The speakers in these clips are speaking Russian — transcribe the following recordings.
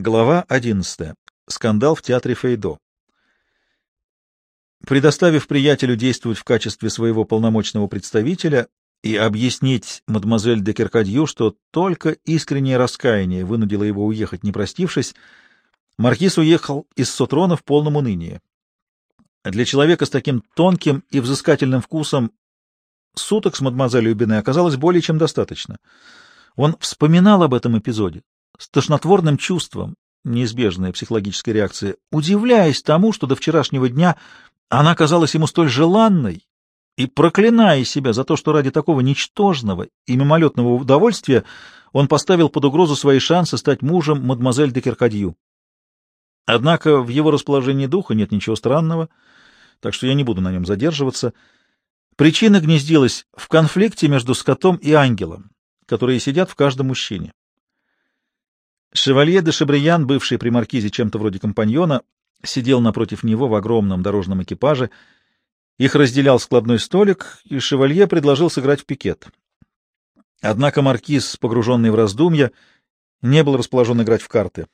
Глава 11. Скандал в театре Фейдо. Предоставив приятелю действовать в качестве своего полномочного представителя и объяснить мадемуазель де Керкадью, что только искреннее раскаяние вынудило его уехать, не простившись, маркиз уехал из Сотрона в полном унынии. Для человека с таким тонким и взыскательным вкусом суток с мадемуазелью Бене оказалось более чем достаточно. Он вспоминал об этом эпизоде, с тошнотворным чувством, неизбежная психологическая реакция, удивляясь тому, что до вчерашнего дня она казалась ему столь желанной, и проклиная себя за то, что ради такого ничтожного и мимолетного удовольствия он поставил под угрозу свои шансы стать мужем мадемуазель де Керкадью. Однако в его расположении духа нет ничего странного, так что я не буду на нем задерживаться. Причина гнездилась в конфликте между скотом и ангелом, которые сидят в каждом мужчине. Шевалье де Шабриян, бывший при маркизе чем-то вроде компаньона, сидел напротив него в огромном дорожном экипаже. Их разделял складной столик, и Шевалье предложил сыграть в пикет. Однако маркиз, погруженный в раздумья, не был расположен играть в карты.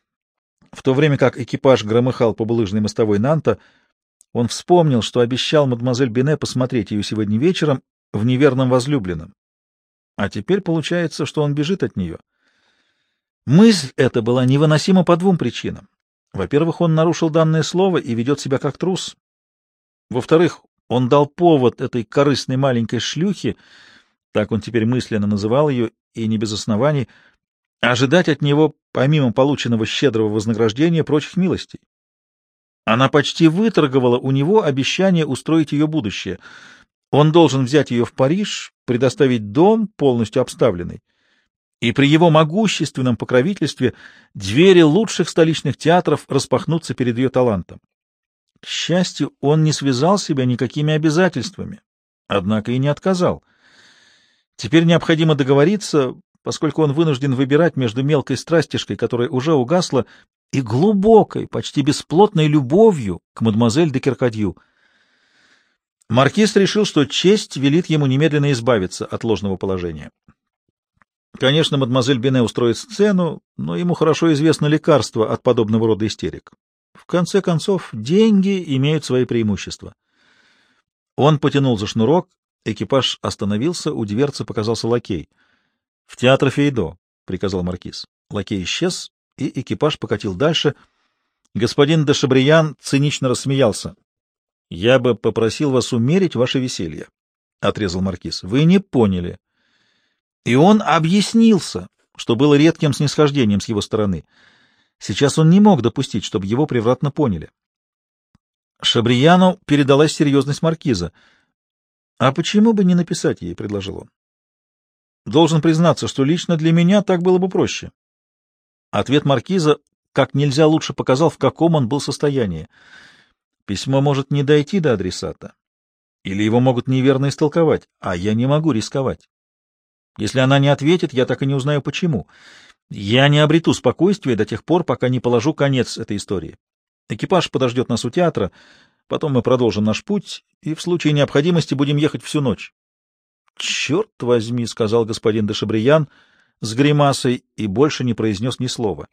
В то время как экипаж громыхал по булыжной мостовой Нанта, он вспомнил, что обещал мадемуазель Бене посмотреть ее сегодня вечером в неверном возлюбленном. А теперь получается, что он бежит от нее. Мысль эта была невыносима по двум причинам. Во-первых, он нарушил данное слово и ведет себя как трус. Во-вторых, он дал повод этой корыстной маленькой шлюхе, так он теперь мысленно называл ее, и не без оснований, ожидать от него, помимо полученного щедрого вознаграждения, прочих милостей. Она почти выторговала у него обещание устроить ее будущее. Он должен взять ее в Париж, предоставить дом, полностью обставленный, и при его могущественном покровительстве двери лучших столичных театров распахнутся перед ее талантом. К счастью, он не связал себя никакими обязательствами, однако и не отказал. Теперь необходимо договориться, поскольку он вынужден выбирать между мелкой страстишкой, которая уже угасла, и глубокой, почти бесплотной любовью к мадемуазель де Керкадью. Маркиз решил, что честь велит ему немедленно избавиться от ложного положения. Конечно, мадемуазель Бене устроит сцену, но ему хорошо известно лекарство от подобного рода истерик. В конце концов, деньги имеют свои преимущества. Он потянул за шнурок, экипаж остановился, у дверцы показался лакей. — В театр Фейдо, — приказал маркиз. Лакей исчез, и экипаж покатил дальше. Господин де Шабриян цинично рассмеялся. — Я бы попросил вас умерить ваше веселье, — отрезал маркиз. — Вы не поняли. И он объяснился, что было редким снисхождением с его стороны. Сейчас он не мог допустить, чтобы его превратно поняли. Шабрияну передалась серьезность маркиза. — А почему бы не написать ей? — предложил он. — Должен признаться, что лично для меня так было бы проще. Ответ маркиза как нельзя лучше показал, в каком он был состоянии. Письмо может не дойти до адресата, или его могут неверно истолковать, а я не могу рисковать. Если она не ответит, я так и не узнаю, почему. Я не обрету спокойствия до тех пор, пока не положу конец этой истории. Экипаж подождет нас у театра, потом мы продолжим наш путь, и в случае необходимости будем ехать всю ночь. — Черт возьми, — сказал господин де Шабриян с гримасой и больше не произнес ни слова.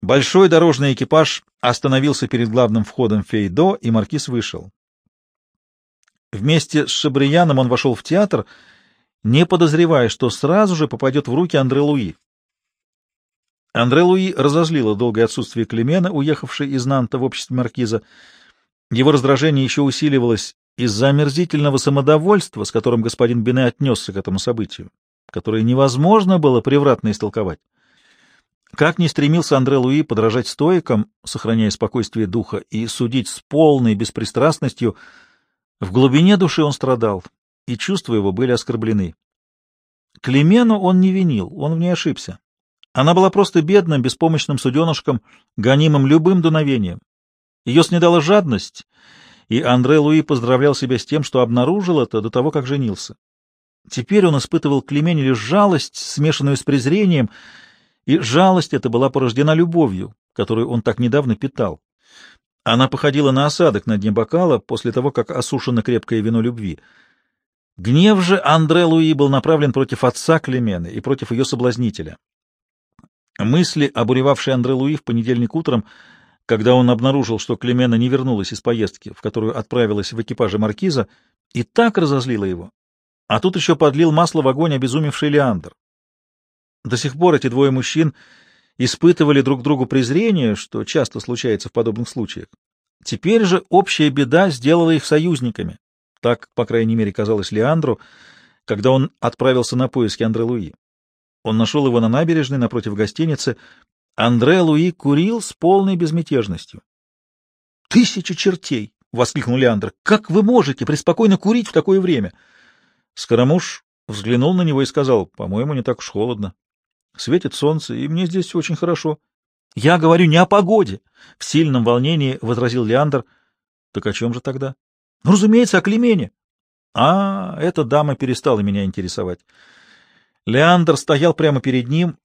Большой дорожный экипаж остановился перед главным входом Фейдо, и маркиз вышел. Вместе с Шабрияном он вошел в театр — не подозревая, что сразу же попадет в руки Андре Луи. Андре Луи разозлило долгое отсутствие Клемена, уехавшей из Нанта в обществе маркиза. Его раздражение еще усиливалось из-за омерзительного самодовольства, с которым господин Бине отнесся к этому событию, которое невозможно было превратно истолковать. Как ни стремился Андре Луи подражать стоикам, сохраняя спокойствие духа, и судить с полной беспристрастностью, в глубине души он страдал, и чувства его были оскорблены. Клемену он не винил, он в ней ошибся. Она была просто бедным, беспомощным суденышком, гонимым любым дуновением. Ее снедала жадность, и Андре Луи поздравлял себя с тем, что обнаружил это до того, как женился. Теперь он испытывал к Клемене лишь жалость, смешанную с презрением, и жалость эта была порождена любовью, которую он так недавно питал. Она походила на осадок на дне бокала после того, как осушено крепкое вино любви — Гнев же Андре Луи был направлен против отца Клемены и против ее соблазнителя. Мысли, обуревавшие Андре Луи в понедельник утром, когда он обнаружил, что Клемена не вернулась из поездки, в которую отправилась в экипаже маркиза, и так разозлило его. А тут еще подлил масло в огонь обезумевший Леандр. До сих пор эти двое мужчин испытывали друг другу презрение, что часто случается в подобных случаях. Теперь же общая беда сделала их союзниками. Так, по крайней мере, казалось Леандру, когда он отправился на поиски Андре Луи. Он нашел его на набережной напротив гостиницы. Андре Луи курил с полной безмятежностью. «Тысяча чертей!» — воскликнул Леандр. «Как вы можете преспокойно курить в такое время?» Скоромуш взглянул на него и сказал, «По-моему, не так уж холодно. Светит солнце, и мне здесь очень хорошо». «Я говорю не о погоде!» — в сильном волнении возразил Леандр. «Так о чем же тогда?» «Ну, разумеется, о Клемене». «А, эта дама перестала меня интересовать». Леандр стоял прямо перед ним.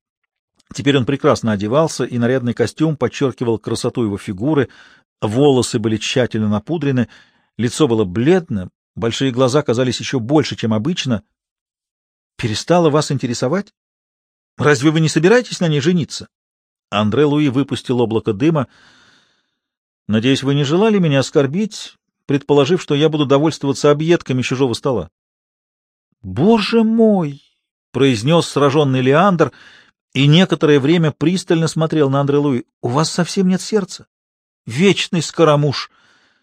Теперь он прекрасно одевался, и нарядный костюм подчеркивал красоту его фигуры, волосы были тщательно напудрены, лицо было бледным, большие глаза казались еще больше, чем обычно. «Перестало вас интересовать? Разве вы не собираетесь на ней жениться?» Андре Луи выпустил облако дыма. «Надеюсь, вы не желали меня оскорбить, предположив, что я буду довольствоваться объедками чужого стола?» «Боже мой!» произнес сраженный Леандр и некоторое время пристально смотрел на Андре Луи. — У вас совсем нет сердца? Вечный скоромуш!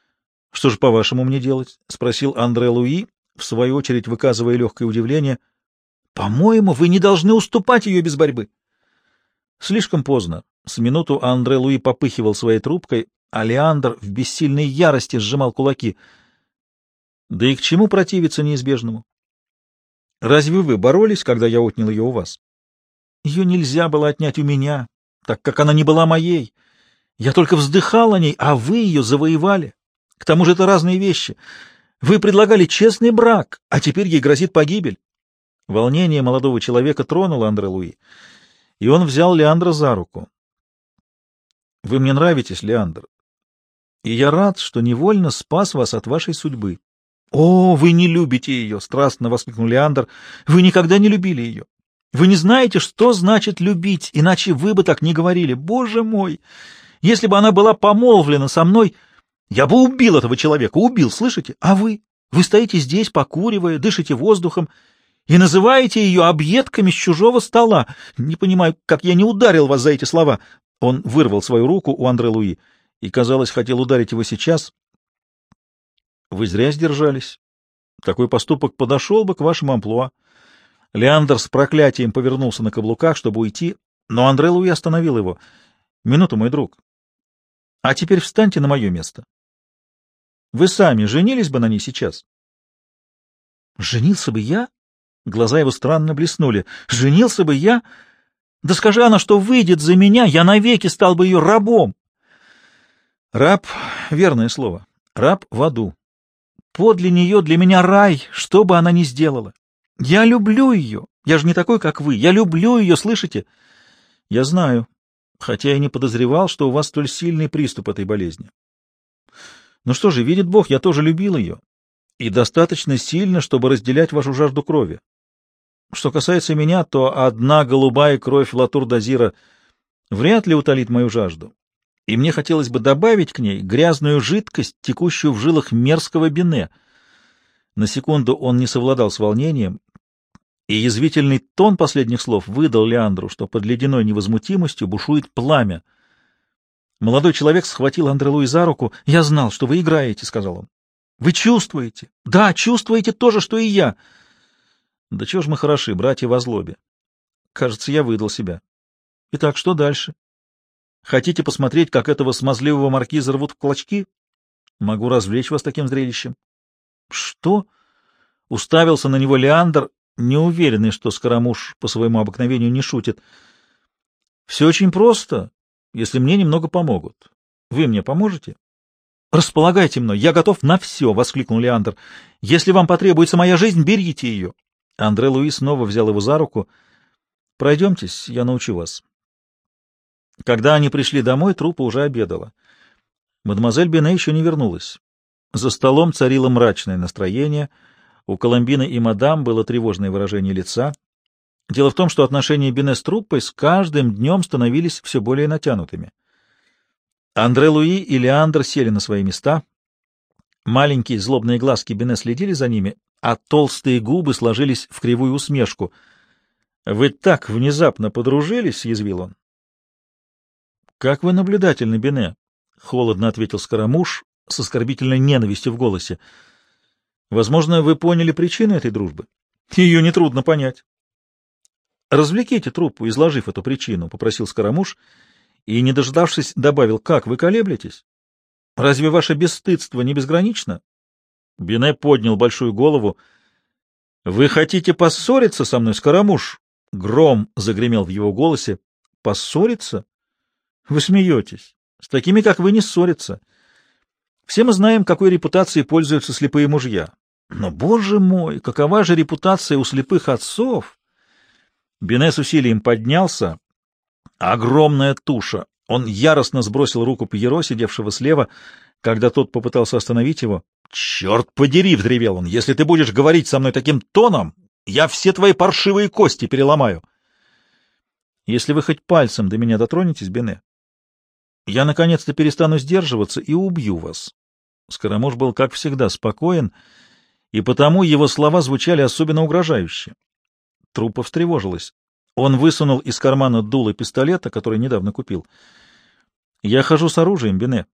— Что же, по-вашему, мне делать? — спросил Андре Луи, в свою очередь выказывая легкое удивление. — По-моему, вы не должны уступать ее без борьбы. Слишком поздно. С минуту Андре Луи попыхивал своей трубкой, а Леандр в бессильной ярости сжимал кулаки. Да и к чему противиться неизбежному? Разве вы боролись, когда я отнял ее у вас? Ее нельзя было отнять у меня, так как она не была моей. Я только вздыхал о ней, а вы ее завоевали. К тому же это разные вещи. Вы предлагали честный брак, а теперь ей грозит погибель. Волнение молодого человека тронуло Андре Луи, и он взял Леандра за руку. — Вы мне нравитесь, Леандр, и я рад, что невольно спас вас от вашей судьбы. «О, вы не любите ее!» — страстно воскликнул Леандр. «Вы никогда не любили ее. Вы не знаете, что значит любить, иначе вы бы так не говорили. Боже мой! Если бы она была помолвлена со мной, я бы убил этого человека, убил, слышите? А вы? Вы стоите здесь, покуривая, дышите воздухом и называете ее объедками с чужого стола. Не понимаю, как я не ударил вас за эти слова». Он вырвал свою руку у Андре Луи и, казалось, хотел ударить его сейчас, вы зря сдержались. Такой поступок подошел бы к вашему амплуа. Леандр с проклятием повернулся на каблуках, чтобы уйти, но Андре Луи остановил его. — Минуту, мой друг. — А теперь встаньте на мое место. Вы сами женились бы на ней сейчас? — Женился бы я? Глаза его странно блеснули. — Женился бы я? Да скажи она, что выйдет за меня, я навеки стал бы ее рабом. — Раб — верное слово. Раб в аду. Подле нее для меня рай, что бы она ни сделала. Я люблю ее. Я же не такой, как вы. Я люблю ее, слышите? Я знаю, хотя и не подозревал, что у вас столь сильный приступ этой болезни. Ну что же, видит Бог, я тоже любил ее. И достаточно сильно, чтобы разделять вашу жажду крови. Что касается меня, то одна голубая кровь Латур-Дазира вряд ли утолит мою жажду и мне хотелось бы добавить к ней грязную жидкость, текущую в жилах мерзкого Бене. На секунду он не совладал с волнением, и язвительный тон последних слов выдал Леандру, что под ледяной невозмутимостью бушует пламя. Молодой человек схватил Андре Луи за руку. — Я знал, что вы играете, — сказал он. — Вы чувствуете? Да, чувствуете то же, что и я. — Да чего ж мы хороши, братья во злобе. Кажется, я выдал себя. Итак, что дальше? Хотите посмотреть, как этого смазливого маркиза рвут в клочки? Могу развлечь вас таким зрелищем. Что? Уставился на него Леандр, неуверенный, что Скоромуш по своему обыкновению не шутит. Все очень просто, если мне немного помогут. Вы мне поможете? Располагайте мной, я готов на все, — воскликнул Леандр. Если вам потребуется моя жизнь, берите ее. Андре Луи снова взял его за руку. Пройдемтесь, я научу вас. Когда они пришли домой, трупа уже обедала. Мадемуазель Бене еще не вернулась. За столом царило мрачное настроение, у Коломбины и мадам было тревожное выражение лица. Дело в том, что отношения Бине с труппой с каждым днем становились все более натянутыми. Андре Луи и Леандр сели на свои места. Маленькие злобные глазки Бине следили за ними, а толстые губы сложились в кривую усмешку. — Вы так внезапно подружились, — съязвил он. — Как вы наблюдательны, Бине, — холодно ответил Скоромуш с оскорбительной ненавистью в голосе. — Возможно, вы поняли причину этой дружбы. Ее нетрудно понять. — Развлеките труппу, изложив эту причину, — попросил Скоромуш, и, не дождавшись, добавил, — как вы колеблетесь? Разве ваше бесстыдство не безгранично? Бине поднял большую голову. — Вы хотите поссориться со мной, Скоромуш? Гром загремел в его голосе. — Поссориться? Вы смеетесь. С такими, как вы, не ссориться. Все мы знаем, какой репутацией пользуются слепые мужья. Но, боже мой, какова же репутация у слепых отцов? Бене с усилием поднялся. Огромная туша. Он яростно сбросил руку Пьеро, сидевшего слева, когда тот попытался остановить его. — Черт подери! — взревел он. — Если ты будешь говорить со мной таким тоном, я все твои паршивые кости переломаю. — Если вы хоть пальцем до меня дотронетесь, Бене, я наконец-то перестану сдерживаться и убью вас. Скоромуш был, как всегда, спокоен, и потому его слова звучали особенно угрожающе. Трупа встревожилась. Он высунул из кармана дуло пистолета, который недавно купил. — Я хожу с оружием, Бене.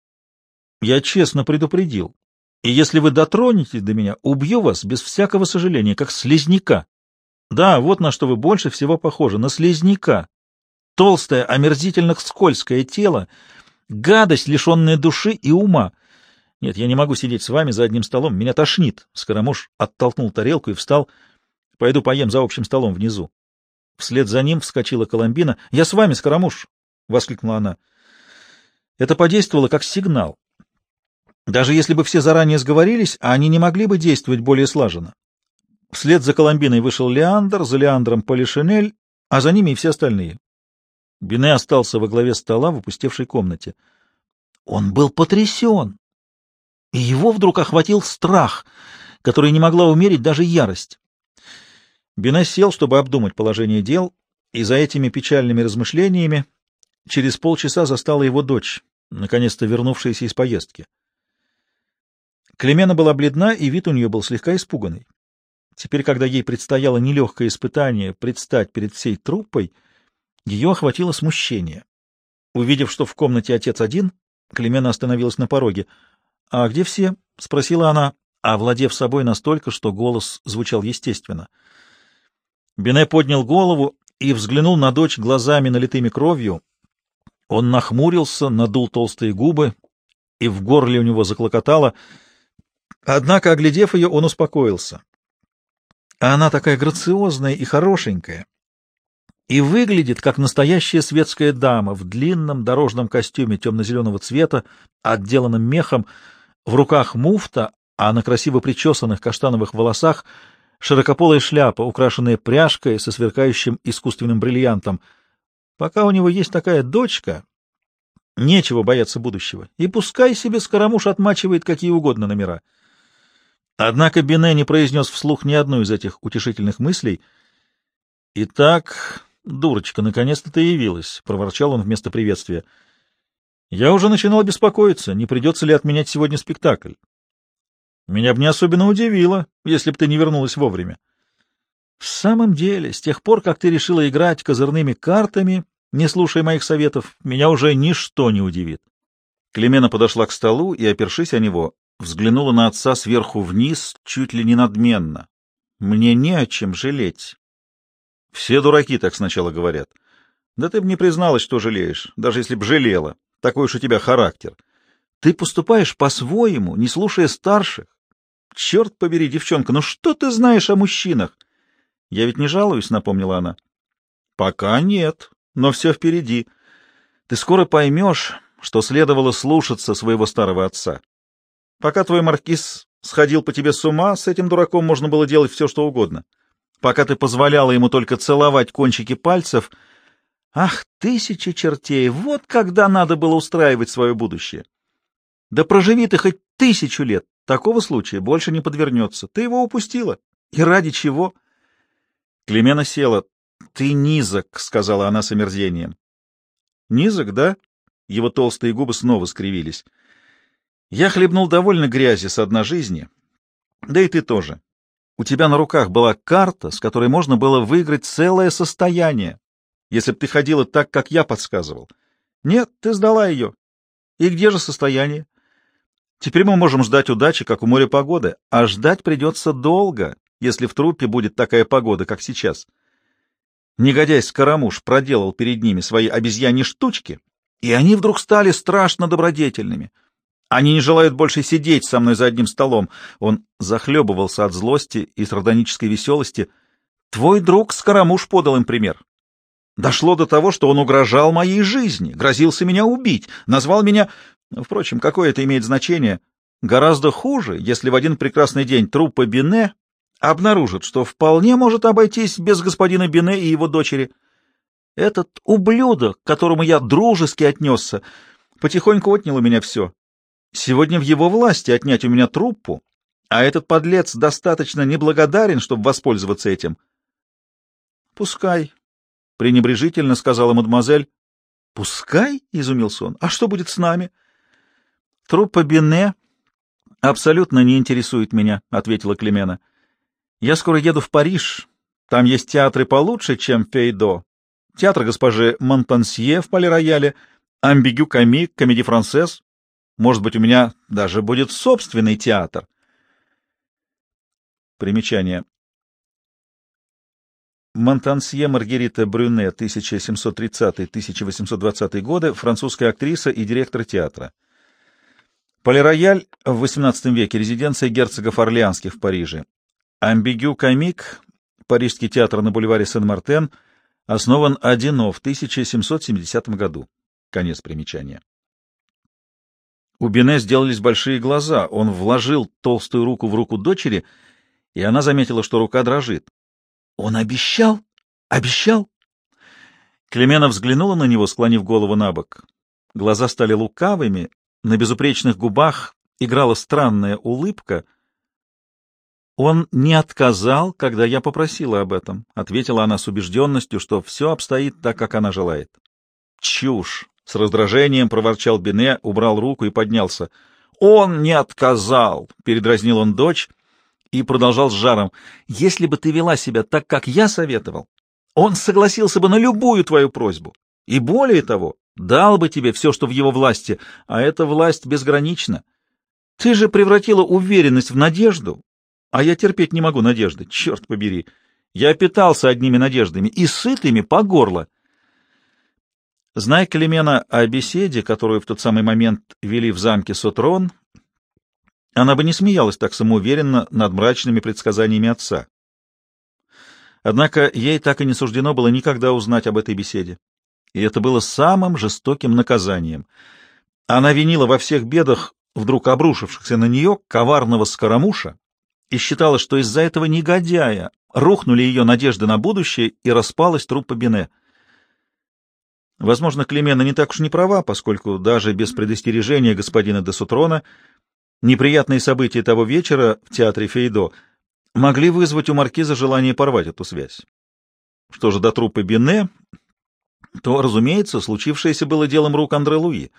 Я честно предупредил. И если вы дотронетесь до меня, убью вас без всякого сожаления, как слизняка. Да, вот на что вы больше всего похожи, на слизняка. Толстое, омерзительно скользкое тело, гадость, лишенная души и ума. Нет, я не могу сидеть с вами за одним столом, меня тошнит. Скоромуш оттолкнул тарелку и встал. Пойду поем за общим столом внизу. Вслед за ним вскочила Коломбина. — Я с вами, Скоромуш! — воскликнула она. Это подействовало как сигнал. Даже если бы все заранее сговорились, они не могли бы действовать более слаженно. Вслед за Коломбиной вышел Леандр, за Леандром Полишинель, а за ними и все остальные. Бине остался во главе стола в опустевшей комнате. Он был потрясен, и его вдруг охватил страх, который не могла умерить даже ярость. Бине сел, чтобы обдумать положение дел, и за этими печальными размышлениями через полчаса застала его дочь, наконец-то вернувшаяся из поездки. Клемена была бледна, и вид у нее был слегка испуганный. Теперь, когда ей предстояло нелегкое испытание предстать перед всей труппой, ее охватило смущение. Увидев, что в комнате отец один, Клемена остановилась на пороге. — А где все? — спросила она, овладев собой настолько, что голос звучал естественно. Бене поднял голову и взглянул на дочь глазами, налитыми кровью. Он нахмурился, надул толстые губы, и в горле у него заклокотало — Однако, оглядев ее, он успокоился. А она такая грациозная и хорошенькая, и выглядит, как настоящая светская дама в длинном дорожном костюме темно-зеленого цвета, отделанном мехом, в руках муфта, а на красиво причесанных каштановых волосах широкополая шляпа, украшенная пряжкой со сверкающим искусственным бриллиантом. Пока у него есть такая дочка, нечего бояться будущего, и пускай себе скоромуш отмачивает какие угодно номера. Однако Бине не произнес вслух ни одну из этих утешительных мыслей. «Итак, дурочка, наконец-то ты явилась», — проворчал он вместо приветствия. «Я уже начинал беспокоиться, не придется ли отменять сегодня спектакль. Меня бы не особенно удивило, если бы ты не вернулась вовремя. В самом деле, с тех пор, как ты решила играть козырными картами, не слушая моих советов, меня уже ничто не удивит». Клемена подошла к столу и, опершись о него, взглянула на отца сверху вниз, чуть ли не надменно. «Мне не о чем жалеть». Все дураки так сначала говорят. Да ты бы не призналась, что жалеешь, даже если б жалела. Такой уж у тебя характер. Ты поступаешь по-своему, не слушая старших. Черт побери, девчонка, ну что ты знаешь о мужчинах? Я ведь не жалуюсь, напомнила она. Пока нет, но все впереди. Ты скоро поймешь, что следовало слушаться своего старого отца. Пока твой маркиз сходил по тебе с ума, с этим дураком можно было делать все, что угодно. Пока ты позволяла ему только целовать кончики пальцев... Ах, тысячи чертей! Вот когда надо было устраивать свое будущее! Да проживи ты хоть тысячу лет, такого случая больше не подвернется. Ты его упустила. И ради чего? Клемена села. Ты низок, — сказала она с омерзением. Низок, да? Его толстые губы снова скривились. Я хлебнул довольно грязи с одной жизни. Да и ты тоже. У тебя на руках была карта, с которой можно было выиграть целое состояние, если бы ты ходила так, как я подсказывал. Нет, ты сдала ее. И где же состояние? Теперь мы можем ждать удачи, как у моря погоды, а ждать придется долго, если в трупе будет такая погода, как сейчас. Негодяй Скоромуш проделал перед ними свои обезьяньи штучки, и они вдруг стали страшно добродетельными. Они не желают больше сидеть со мной за одним столом. Он захлебывался от злости и сардонической веселости. Твой друг Скоромуш подал им пример. Дошло до того, что он угрожал моей жизни, грозился меня убить, назвал меня... Впрочем, какое это имеет значение? Гораздо хуже, если в один прекрасный день труппа Бине обнаружит, что вполне может обойтись без господина Бине и его дочери. Этот ублюдок, к которому я дружески отнесся, потихоньку отнял у меня все. Сегодня в его власти отнять у меня труппу, а этот подлец достаточно неблагодарен, чтобы воспользоваться этим. — Пускай, — пренебрежительно сказала мадемуазель. — Пускай? — изумился он. — А что будет с нами? — Труппа Бене абсолютно не интересует меня, — ответила Клемена. — Я скоро еду в Париж. Там есть театры получше, чем Фейдо. Театр госпожи Монтансье в Пале-Рояле, Амбигю Камик, Комеди Францесс. Может быть, у меня даже будет собственный театр. Примечание. Монтансье Маргарита Брюне, 1730-1820 годы, французская актриса и директор театра. Полирояль в XVIII веке, резиденция герцогов Орлеанских в Париже. Амбигю Комик, Парижский театр на бульваре Сен-Мартен, основан Одино в 1770 году. Конец примечания. У Бене сделались большие глаза. Он вложил толстую руку в руку дочери, и она заметила, что рука дрожит. Он обещал? Обещал? Клемена взглянула на него, склонив голову на бок. Глаза стали лукавыми, на безупречных губах играла странная улыбка. «Он не отказал, когда я попросила об этом», — ответила она с убежденностью, что все обстоит так, как она желает. «Чушь!» — с раздражением проворчал Бене, убрал руку и поднялся. «Он не отказал!» — передразнил он дочь и продолжал с жаром. «Если бы ты вела себя так, как я советовал, он согласился бы на любую твою просьбу. И более того, дал бы тебе все, что в его власти, а эта власть безгранична. Ты же превратила уверенность в надежду, а я терпеть не могу надежды, черт побери. Я питался одними надеждами и сытыми по горло». Зная Клемена о беседе, которую в тот самый момент вели в замке Сотрон, она бы не смеялась так самоуверенно над мрачными предсказаниями отца. Однако ей так и не суждено было никогда узнать об этой беседе. И это было самым жестоким наказанием. Она винила во всех бедах, вдруг обрушившихся на нее, коварного скоромуша, и считала, что из-за этого негодяя рухнули ее надежды на будущее и распалась труппа Бене. Возможно, Клемена не так уж не права, поскольку даже без предостережения господина де Сутрона Неприятные события того вечера в театре Фейдо могли вызвать у маркиза желание порвать эту связь. Что же до трупа Бине, то, разумеется, случившееся было делом рук Андре Луи.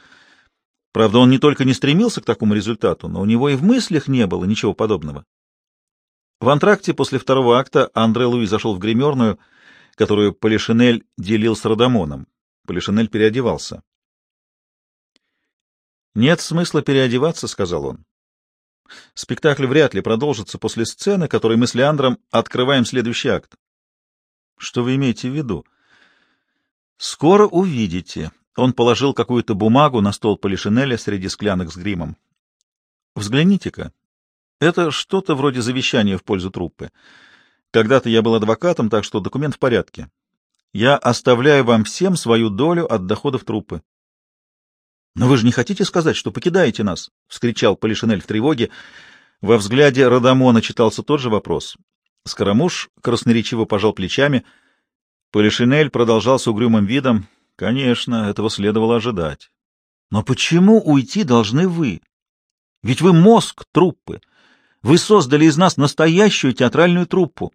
Правда, он не только не стремился к такому результату, но у него и в мыслях не было ничего подобного. В антракте после второго акта Андре Луи зашел в гримерную, которую Полишинель делил с Радамоном. Полишинель переодевался. «Нет смысла переодеваться», — сказал он. «Спектакль вряд ли продолжится после сцены, которой мы с Леандром открываем следующий акт». «Что вы имеете в виду?» «Скоро увидите». Он положил какую-то бумагу на стол Полишинеля среди склянок с гримом. «Взгляните-ка. Это что-то вроде завещания в пользу труппы. Когда-то я был адвокатом, так что документ в порядке. Я оставляю вам всем свою долю от доходов труппы. «Но вы же не хотите сказать, что покидаете нас?» — вскричал Полишинель в тревоге. Во взгляде Радамона читался тот же вопрос. Скоромуш красноречиво пожал плечами. Полишинель продолжал с угрюмым видом. «Конечно, этого следовало ожидать. Но почему уйти должны вы? Ведь вы мозг труппы. Вы создали из нас настоящую театральную труппу.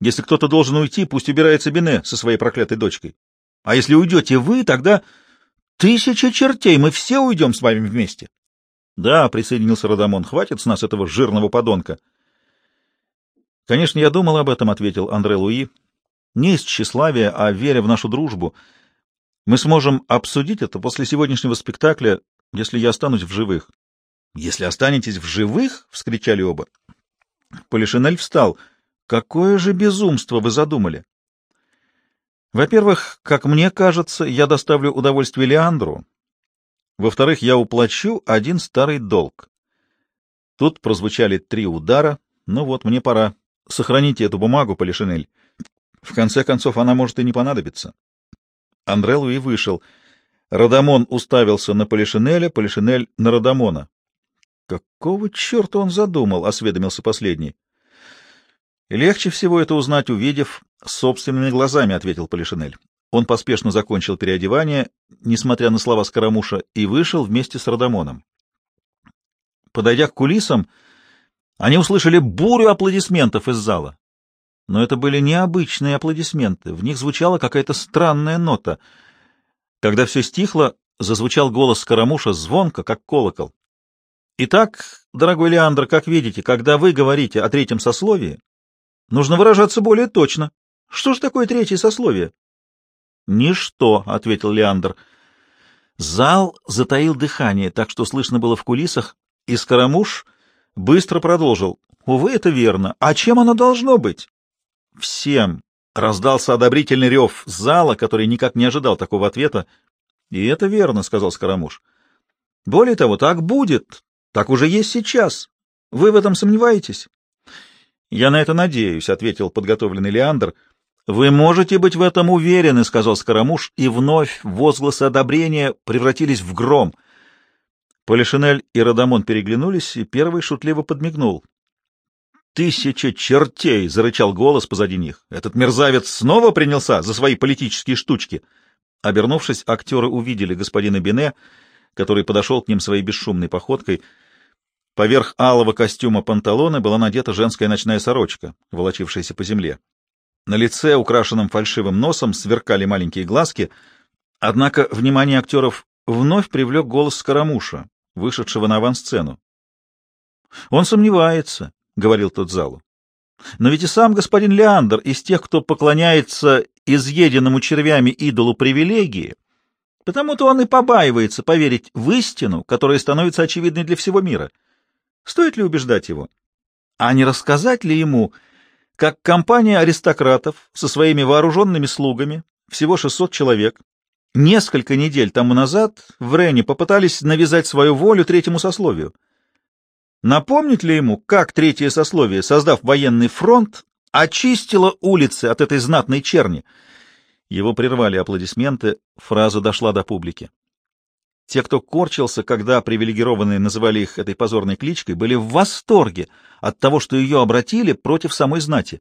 Если кто-то должен уйти, пусть убирается Бене со своей проклятой дочкой. А если уйдете вы, тогда тысяча чертей, мы все уйдем с вами вместе. — Да, — присоединился Радамон, — хватит с нас этого жирного подонка. — Конечно, я думал об этом, — ответил Андре Луи. — Не из тщеславия, а веря в нашу дружбу. Мы сможем обсудить это после сегодняшнего спектакля, если я останусь в живых. — Если останетесь в живых? — вскричали оба. Полишинель встал. — Какое же безумство вы задумали! Во-первых, как мне кажется, я доставлю удовольствие Леандру. Во-вторых, я уплачу один старый долг. Тут прозвучали три удара. Ну вот, мне пора. Сохраните эту бумагу, Полишинель. В конце концов, она может и не понадобиться. Андре Луи вышел. Радамон уставился на Полишинеля, Полишинель — на Радамона. — Какого черта он задумал? — осведомился последний. — Легче всего это узнать, увидев собственными глазами, — ответил Полишинель. Он поспешно закончил переодевание, несмотря на слова Скоромуша, и вышел вместе с Радамоном. Подойдя к кулисам, они услышали бурю аплодисментов из зала. Но это были необычные аплодисменты, в них звучала какая-то странная нота. Когда все стихло, зазвучал голос Скоромуша звонко, как колокол. Итак, дорогой Леандр, как видите, когда вы говорите о третьем сословии, нужно выражаться более точно. Что же такое третье сословие? — Ничто, — ответил Леандр. Зал затаил дыхание, так что слышно было в кулисах, и Скоромуш быстро продолжил. — Увы, это верно. А чем оно должно быть? — Всем. Раздался одобрительный рев зала, который никак не ожидал такого ответа. — И это верно, — сказал Скоромуш. — Более того, так будет. Так уже есть сейчас. Вы в этом сомневаетесь? — Я на это надеюсь, — ответил подготовленный Леандр. — Вы можете быть в этом уверены, — сказал Скоромуш, и вновь возгласы одобрения превратились в гром. Полишинель и Радамон переглянулись, и первый шутливо подмигнул. «Тысяча чертей!» — зарычал голос позади них. «Этот мерзавец снова принялся за свои политические штучки!» Обернувшись, актеры увидели господина Бене, который подошел к ним своей бесшумной походкой — Поверх алого костюма панталона была надета женская ночная сорочка, волочившаяся по земле. На лице, украшенном фальшивым носом, сверкали маленькие глазки, однако внимание актеров вновь привлек голос Скоромуша, вышедшего на авансцену. «Он сомневается», — говорил тот залу. «Но ведь и сам господин Леандр из тех, кто поклоняется изъеденному червями идолу привилегии, потому-то он и побаивается поверить в истину, которая становится очевидной для всего мира». Стоит ли убеждать его? А не рассказать ли ему, как компания аристократов со своими вооруженными слугами, всего 600 человек, несколько недель тому назад в Рене попытались навязать свою волю третьему сословию? Напомнить ли ему, как третье сословие, создав военный фронт, очистило улицы от этой знатной черни? Его прервали аплодисменты, фраза дошла до публики. Те, кто корчился, когда привилегированные называли их этой позорной кличкой, были в восторге от того, что ее обратили против самой знати.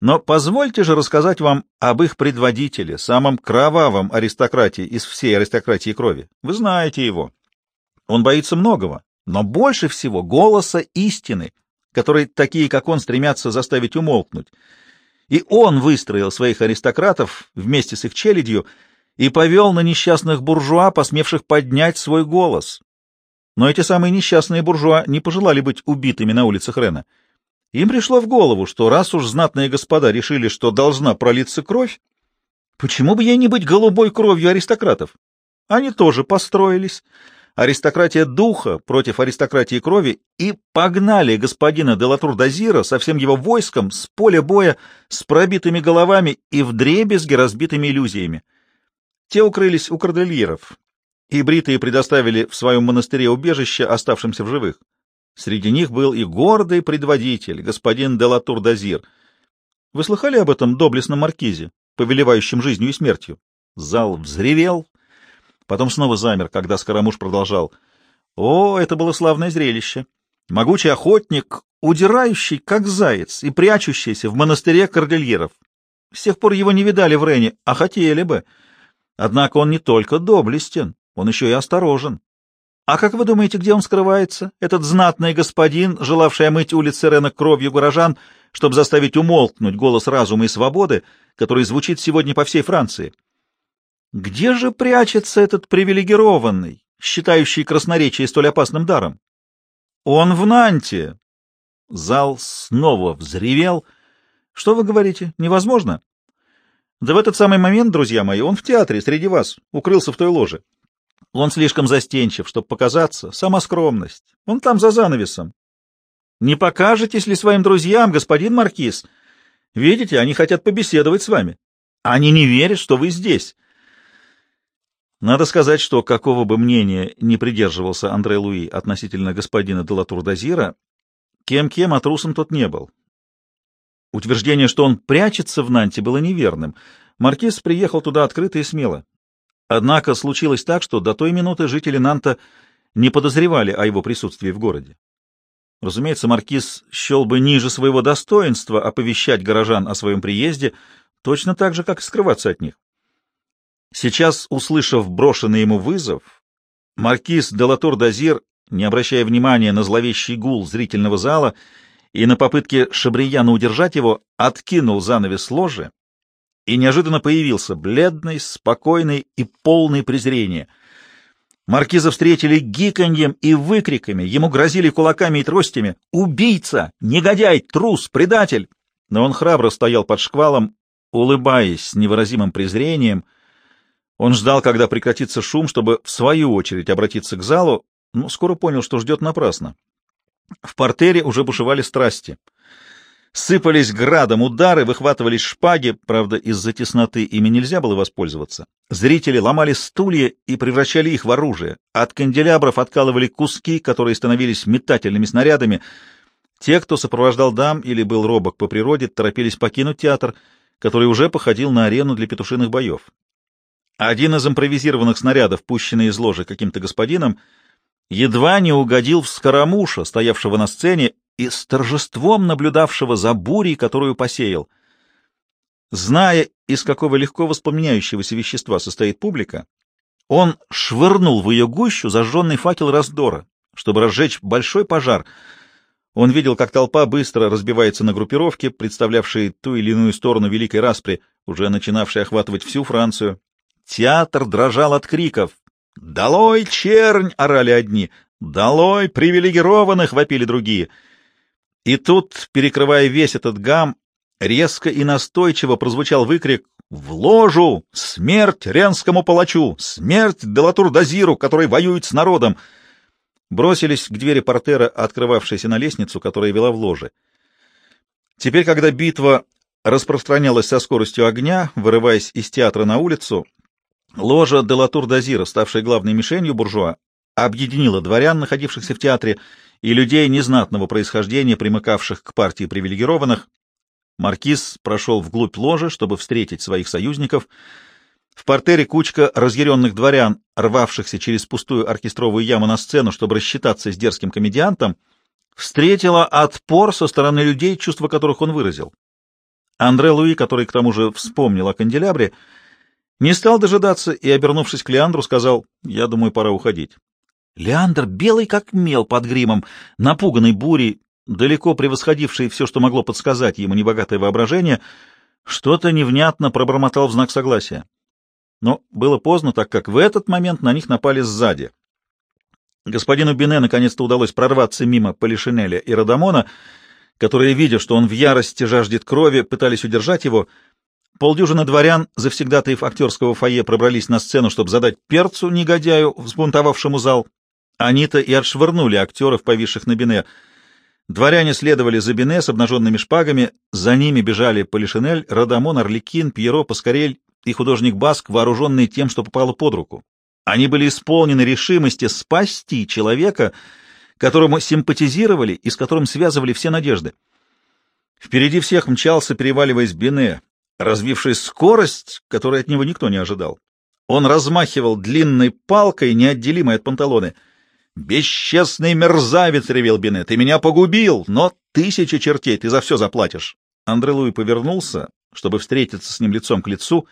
Но позвольте же рассказать вам об их предводителе, самом кровавом аристократии из всей аристократии крови. Вы знаете его. Он боится многого, но больше всего голоса истины, который такие, как он, стремятся заставить умолкнуть. И он выстроил своих аристократов вместе с их челядью — и повел на несчастных буржуа, посмевших поднять свой голос. Но эти самые несчастные буржуа не пожелали быть убитыми на улицах Рена. Им пришло в голову, что раз уж знатные господа решили, что должна пролиться кровь, почему бы ей не быть голубой кровью аристократов? Они тоже построились, аристократия духа против аристократии крови, и погнали господина Делатур-Дазира со всем его войском с поля боя с пробитыми головами и вдребезги разбитыми иллюзиями. Те укрылись у кордельеров, и бритые предоставили в своем монастыре убежище оставшимся в живых. Среди них был и гордый предводитель, господин Делатур-Дазир. Вы слыхали об этом доблестном маркизе, повелевающем жизнью и смертью? Зал взревел, потом снова замер, когда Скоромуш продолжал. О, это было славное зрелище! Могучий охотник, удирающий, как заяц, и прячущийся в монастыре кордельеров. С тех пор его не видали в Рене, а хотели бы. Однако он не только доблестен, он еще и осторожен. А как вы думаете, где он скрывается, этот знатный господин, желавший омыть улицы Рена кровью горожан, чтобы заставить умолкнуть голос разума и свободы, который звучит сегодня по всей Франции. Где же прячется этот привилегированный, считающий красноречие столь опасным даром? Он в Нанте. Зал снова взревел. Что вы говорите? Невозможно? Да в этот самый момент, друзья мои, он в театре, среди вас, укрылся в той ложе. Он слишком застенчив, чтобы показаться. Сама скромность. Он там за занавесом. Не покажетесь ли своим друзьям, господин Маркиз? Видите, они хотят побеседовать с вами. Они не верят, что вы здесь. Надо сказать, что какого бы мнения не придерживался Андре Луи относительно господина Делатур-Дазира, кем-кем, а трусом тот не был. Утверждение, что он прячется в Нанте, было неверным. Маркиз приехал туда открыто и смело. Однако случилось так, что до той минуты жители Нанта не подозревали о его присутствии в городе. Разумеется, маркиз счел бы ниже своего достоинства оповещать горожан о своем приезде, точно так же, как и скрываться от них. Сейчас, услышав брошенный ему вызов, маркиз Делатур-Дазир, не обращая внимания на зловещий гул зрительного зала и на попытки Шабрияна удержать его, откинул занавес ложи и неожиданно появился, бледный, спокойный и полный презрения — Маркиза встретили гиканьем и выкриками, ему грозили кулаками и тростями. «Убийца! Негодяй! Трус! Предатель!» Но он храбро стоял под шквалом, улыбаясь с невыразимым презрением. Он ждал, когда прекратится шум, чтобы в свою очередь обратиться к залу, но скоро понял, что ждет напрасно. В портере уже бушевали страсти. Сыпались градом удары, выхватывались шпаги, правда, из-за тесноты ими нельзя было воспользоваться. Зрители ломали стулья и превращали их в оружие. От канделябров откалывали куски, которые становились метательными снарядами. Те, кто сопровождал дам или был робок по природе, торопились покинуть театр, который уже походил на арену для петушиных боев. Один из импровизированных снарядов, пущенный из ложи каким-то господином, едва не угодил в скоромуша, стоявшего на сцене, и с торжеством наблюдавшего за бурей, которую посеял. Зная, из какого легко воспламеняющегося вещества состоит публика, он швырнул в ее гущу зажженный факел раздора, чтобы разжечь большой пожар. Он видел, как толпа быстро разбивается на группировки, представлявшие ту или иную сторону Великой Распри, уже начинавшей охватывать всю Францию. Театр дрожал от криков. «Долой, чернь!» — орали одни. «Долой, привилегированных!» — вопили другие — и тут, перекрывая весь этот гам, резко и настойчиво прозвучал выкрик «В ложу! Смерть ренскому палачу! Смерть Делатур-Дазиру, который воюет с народом!» Бросились к двери портера, открывавшейся на лестницу, которая вела в ложе. Теперь, когда битва распространялась со скоростью огня, вырываясь из театра на улицу, ложа Делатур-Дазира, ставшая главной мишенью буржуа, объединила дворян, находившихся в театре, и людей незнатного происхождения, примыкавших к партии привилегированных. Маркиз прошел вглубь ложи, чтобы встретить своих союзников. В портере кучка разъяренных дворян, рвавшихся через пустую оркестровую яму на сцену, чтобы рассчитаться с дерзким комедиантом, встретила отпор со стороны людей, чувства которых он выразил. Андре Луи, который к тому же вспомнил о канделябре, не стал дожидаться и, обернувшись к Леандру, сказал, «Я думаю, пора уходить». Леандр, белый как мел под гримом, напуганный бурей, далеко превосходивший все, что могло подсказать ему небогатое воображение, что-то невнятно пробормотал в знак согласия. Но было поздно, так как в этот момент на них напали сзади. Господину Бине наконец-то удалось прорваться мимо Полишинеля и Радамона, которые, видя, что он в ярости жаждет крови, пытались удержать его. Полдюжины дворян, завсегдатаев актерского фойе, пробрались на сцену, чтобы задать перцу негодяю, взбунтовавшему зал. Они-то и отшвырнули актеров, повисших на Бине. Дворяне следовали за Бине с обнаженными шпагами, за ними бежали Полишинель, Радамон, Орликин, Пьеро, Паскарель и художник Баск, вооруженные тем, что попало под руку. Они были исполнены решимости спасти человека, которому симпатизировали и с которым связывали все надежды. Впереди всех мчался, переваливаясь Бине, развивший скорость, которой от него никто не ожидал. Он размахивал длинной палкой, неотделимой от панталоны — «Бесчестный мерзавец!» — ревел Бине. «Ты меня погубил, но тысячи чертей ты за все заплатишь!» Андре Луи повернулся, чтобы встретиться с ним лицом к лицу.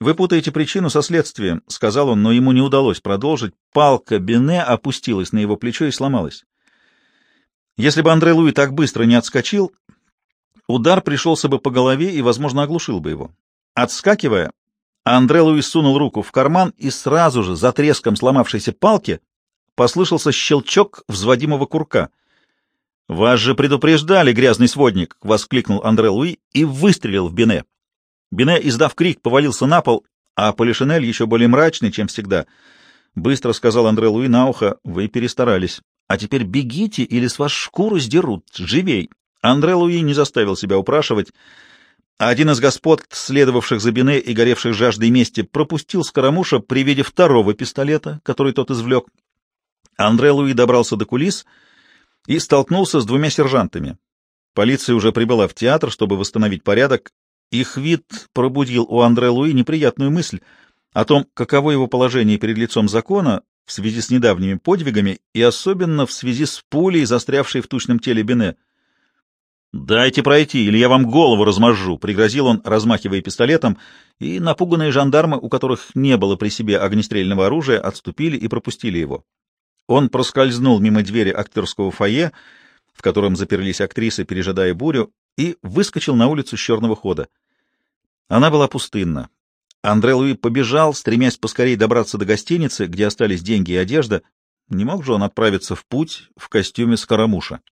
«Вы путаете причину со следствием», — сказал он, но ему не удалось продолжить. Палка Бине опустилась на его плечо и сломалась. Если бы Андре Луи так быстро не отскочил, Удар пришелся бы по голове и, возможно, оглушил бы его. Отскакивая, Андре Луис сунул руку в карман, и сразу же за треском сломавшейся палки послышался щелчок взводимого курка. «Вас же предупреждали, грязный сводник!» — воскликнул Андре Луи и выстрелил в Бине. Бине, издав крик, повалился на пол, а Полишинель, еще более мрачный, чем всегда, быстро сказал Андре Луи на ухо, «Вы перестарались. А теперь бегите, или с вас шкуру сдерут. Живей!» Андре Луи не заставил себя упрашивать, а один из господ, следовавших за Бине и горевших жаждой мести, пропустил Скоромуша при виде второго пистолета, который тот извлек. Андре Луи добрался до кулис и столкнулся с двумя сержантами. Полиция уже прибыла в театр, чтобы восстановить порядок. Их вид пробудил у Андре Луи неприятную мысль о том, каково его положение перед лицом закона в связи с недавними подвигами и особенно в связи с пулей, застрявшей в тучном теле Бене. «Дайте пройти, или я вам голову размажу», — пригрозил он, размахивая пистолетом, и напуганные жандармы, у которых не было при себе огнестрельного оружия, отступили и пропустили его. Он проскользнул мимо двери актерского фойе, в котором заперлись актрисы, пережидая бурю, и выскочил на улицу с черного хода. Она была пустынна. Андре Луи побежал, стремясь поскорее добраться до гостиницы, где остались деньги и одежда. Не мог же он отправиться в путь в костюме скоромуша.